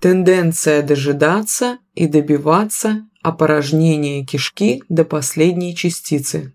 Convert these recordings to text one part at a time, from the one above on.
Тенденция дожидаться и добиваться опорожнения кишки до последней частицы.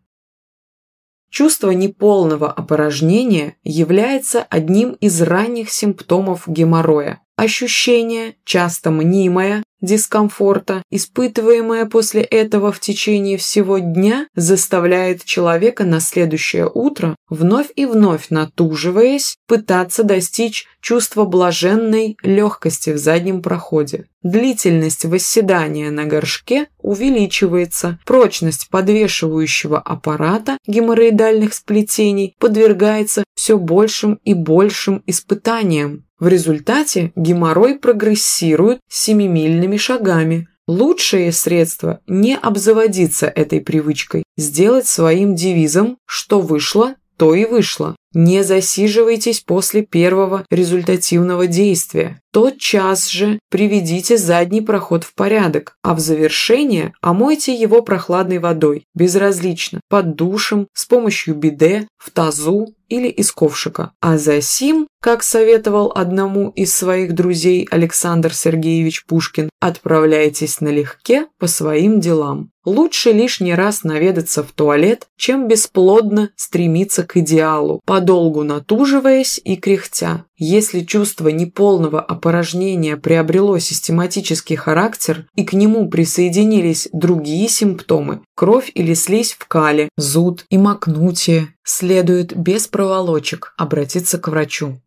Чувство неполного опорожнения является одним из ранних симптомов геморроя. Ощущение, часто мнимое, дискомфорта, испытываемое после этого в течение всего дня, заставляет человека на следующее утро, вновь и вновь натуживаясь, пытаться достичь чувства блаженной легкости в заднем проходе. Длительность восседания на горшке увеличивается, прочность подвешивающего аппарата геморроидальных сплетений подвергается все большим и большим испытаниям. В результате геморрой прогрессирует семимильными шагами. Лучшее средство – не обзаводиться этой привычкой, сделать своим девизом «что вышло, то и вышло». Не засиживайтесь после первого результативного действия. Тотчас же приведите задний проход в порядок, а в завершение омойте его прохладной водой, безразлично, под душем, с помощью биде, в тазу или из ковшика. А за сим, как советовал одному из своих друзей Александр Сергеевич Пушкин, отправляйтесь налегке по своим делам. Лучше лишний раз наведаться в туалет, чем бесплодно стремиться к идеалу, подолгу натуживаясь и кряхтя. Если чувство неполного опорожнения приобрело систематический характер и к нему присоединились другие симптомы – кровь или слизь в кале, зуд и макнутие, следует без проволочек обратиться к врачу.